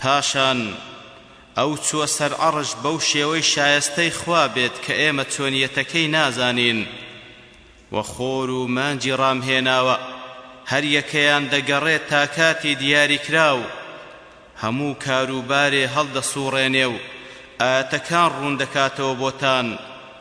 پاشان ئەو چووە سەر عەڕش بەو شێوەی شایەستەی خوا بێت کە ئێمە چۆنییەتەکەی نازانین و خۆر و مانگی ڕامهێناوە هەر یەکەیان دەگەڕێت تا کاتی دیاریکراو هەموو کاروبارێ هەڵدەسووڕێنێ و ئاتەکان ڕوون دەکاتەوە بۆتان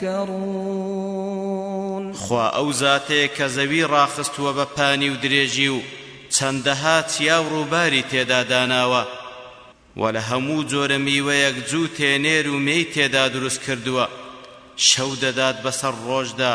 تَذَکَّرُونَ خوا ئەو زاتەیە کە زەوی ڕاخستووە بە پانی و درێژی و چەندەها چیا و ڕووباری تێدا داناوە و لە هەموو جۆرە میوەیەک جوو تێنێر و مێی تێدا دروست کردووە شەو دەدات بەسەر ڕۆژدا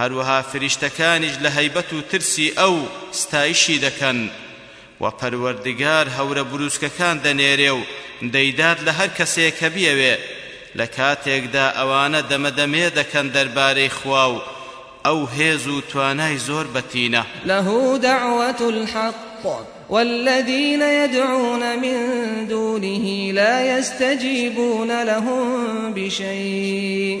هەروەها فریشتەکانیش لە هەیبەت و ترسی ئەو ستایشی دەکەن و پەروەردگار هەورە بروسکەکان دەنێرێ و دەیدات لە هەر کەسێ کە بیەوێ لە کاتێکدا ئەوانە دەمەدەمێ دەکەن دەربارەی خوا و ئەو هێز و توانای زۆر بەتینە له دعوة الحق والذين يدعون من دونه لا يستجيبون لهم بشيء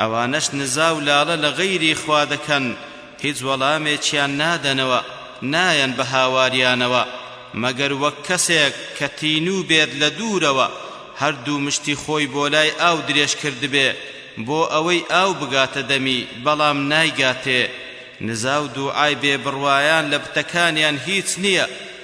ئەوانەش نزا و لالە لە غەیری خوا دەکەن هیچ وەڵامێکیان نادەنەوە نایەن بە هاواریانەوە مەگەر وەک کەسێک کە تینوو بێت لە دوورەوە هەردوو مشتی خۆی بۆ لای ئاو درێژ کردبێ بۆ ئەوەی ئاو بگاتە دەمی بەڵام نایگاتێ نزا و دووعای بێ بڕوایان لە بتەکانیان هیچ نییە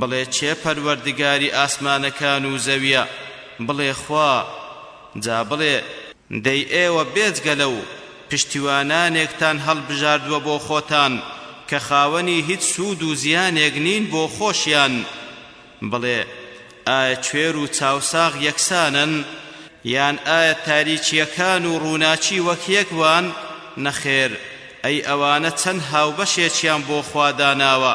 بڵێ کێ پەروەردگاری ئاسمانەکان و زەویە؟ بڵێ خوا، جا بڵێ، دەی ئێوە بێجگە لەو پشتیوانانێکتان هەڵبژاردووە بۆ خۆتان کە خاوەنی هیچ سوود و زیانێک نین بۆ خۆشیان، بڵێ ئایا کوێر و چاوساغ یەکسانن؟ یان ئایا تاریکییەکان و ڕووناکی وەک یەک وان؟ نەخێر، ئەی ئەوانە چەند هاوبەشێکیان بۆ خوا داناوە،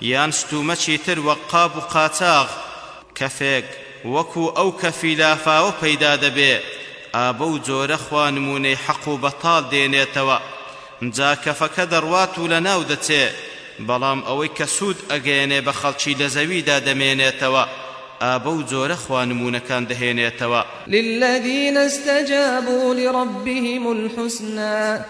یان ستومەکی تر وەک قاب و قاچاغ، کەفێک وەکو ئەو کەفی لافاوە پەیدا دەبێ، ئا بەو جۆرە خوا نمونەی حەق و بەتاڵ دێنێتەوە، جا کەفەکە دەڕوات و لەناو دەچێ، بەڵام ئەوەی کە سود ئەگەیەنێ بە خەڵکی لە زەویدا دەمێنێتەوە، ئا بەو جۆرە خوا نمونەکان دەهێنێتەوە. للذین استجابوا لربهم الحسنی.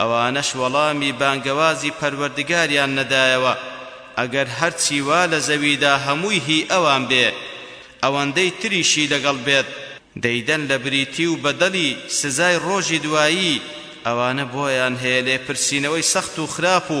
ئەوانەش وەڵامی بانگەوازی پەروەردگاریان نەدایەوە، ئەگەر هەرچی وا لە زەویدا هەمووی هی ئەوان بێ، ئەوەندەی تریشی لەگەڵ بێت، دەیدەن لە بریتی و بەدەلی سزای ڕۆژی دوایی، ئەوانە بۆیان هەیە لێپرسینەوەی سەخت و خراپ و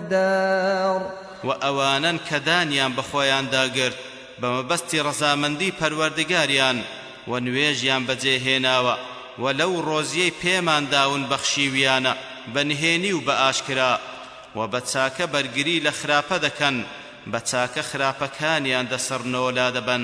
الدار. وە ئەوانەن کە دانیان بەخۆیاندا گرت بەمەبەستی ڕەزامەندی پەروەردگاریان وە نوێژیان بەجێ هێناوە وە لەو ڕۆزیەی پێمان داون بەخشیویانە بە نهێنی و بە ئاشکرا وە بە چاکە بەرگری لە خراپە دەکەن بە چاکە خراپەکانیان دەسڕنۆ لادەبەن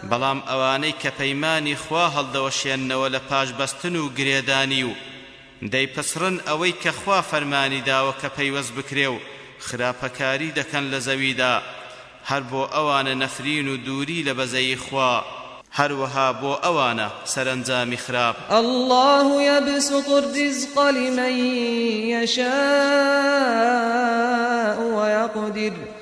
بەڵام ئەوانەی کە پەیمانی خوا هەڵدەوەشێننەوە لە پاش بەستن و گرێدانی و دەیپچڕن ئەوەی کە خوا فەرمانی داوە کە پەیوەست بکرێ و خراپەکاری دەکەن لە زەویدا هەر بۆ ئەوانە نەفرین و دووری لە بەزەیی خوا هەروەها بۆ ئەوانە سەرەنجامی خراپ. اللە یبسط الرزق لمن یشاء ویقدر.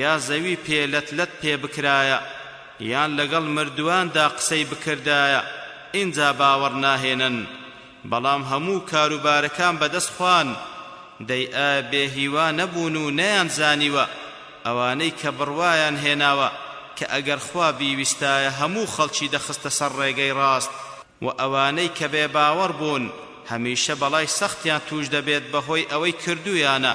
یا زەوی پێ لەت لەت پێ بکرایە یان لەگەڵ مردوواندا قسەی بکردایە ئینجا باوەڕ ناهێنن بەڵام هەموو کاروبارەکان بەدەست خوان دەی ئایا بێ هیوا نەبوون و نەیان زانیوە ئەوانەی کە بڕوایان هێناوە کە ئەگەر خوا بیویستایە هەموو خەڵکی دەخستە سەر ڕێگەی ڕاست و ئەوانەی کە بێ باوەڕ بوون هەمیشە بەڵای سەختیان توش دەبێت بەهۆی ئەوەی کردویانە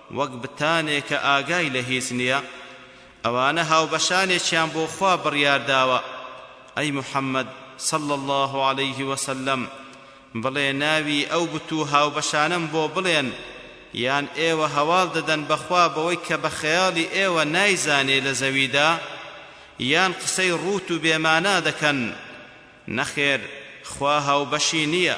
وەک بتانێک کە ئاگای لە هیچ نییە، ئەوانە هاوبەشانێکیان بۆ خوا بڕیار داوە، ئەی محەممەد صلی اللە علیه وسلم بڵێ ناوی ئەو بت و هاوبەشانەم بۆ بڵێن، یان ئێوە هەواڵ دەدەن بە خوا بەوەی کە بە خەیاڵی ئێوە نایزانێ لە زەویدا؟ یان قسەی ڕووت و بێمانا دەکەن؟ نەخێر خوا هاوبەشی نییە.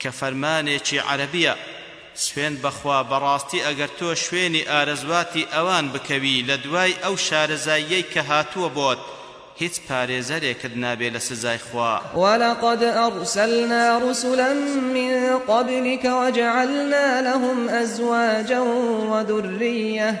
کە فەرمانێکی عەرەبیە سوێند بەخوا بەڕاستی ئەگەر تۆ شوێنی ئارەزواتی ئەوان بکەوی لەدوای ئەو شارەزاییەی کە هاتووە بۆت هیچ پارێزەرێکت نابێ لە سزای خوا. ولقد ارسلنا رسلا من قبلك وجعلنا لهم ازواجا وذرية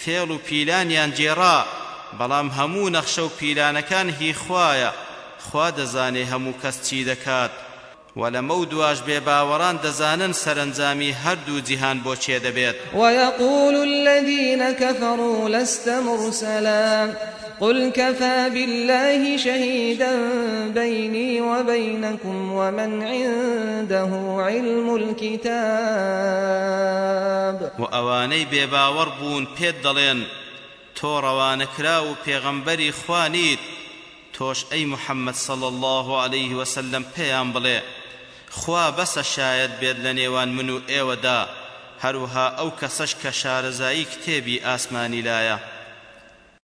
فێڵ و پیلانیان گێڕا، بەڵام هەموو نەخشە و پیلانەکان هی خوایە، خوا دەزانێ هەموو کەس چی دەکات، وە لەمەو دواش بێ باوەڕان دەزانن سەرەنجامی هەردوو جیهان بۆ کێ دەبێت. ویقول الذین کفروا لست مرسلا. قل کفی باللە شهیدا بینی و بینکم و من عنده علم الکتاب و ئەوانەی بێ باوەڕ بوون پێت دەڵێن تۆ ڕەوانەکراو و پێغەمبەری خوا نیت تۆش ئەی محمد صلی اللە علیه وسلم پێیان بڵێ خوا بەسە شایەد بێت لە نێوان من و ئێوەدا هەروەها ئەو کەسەش کە شارەزایی کتێبی ئاسمانی لایە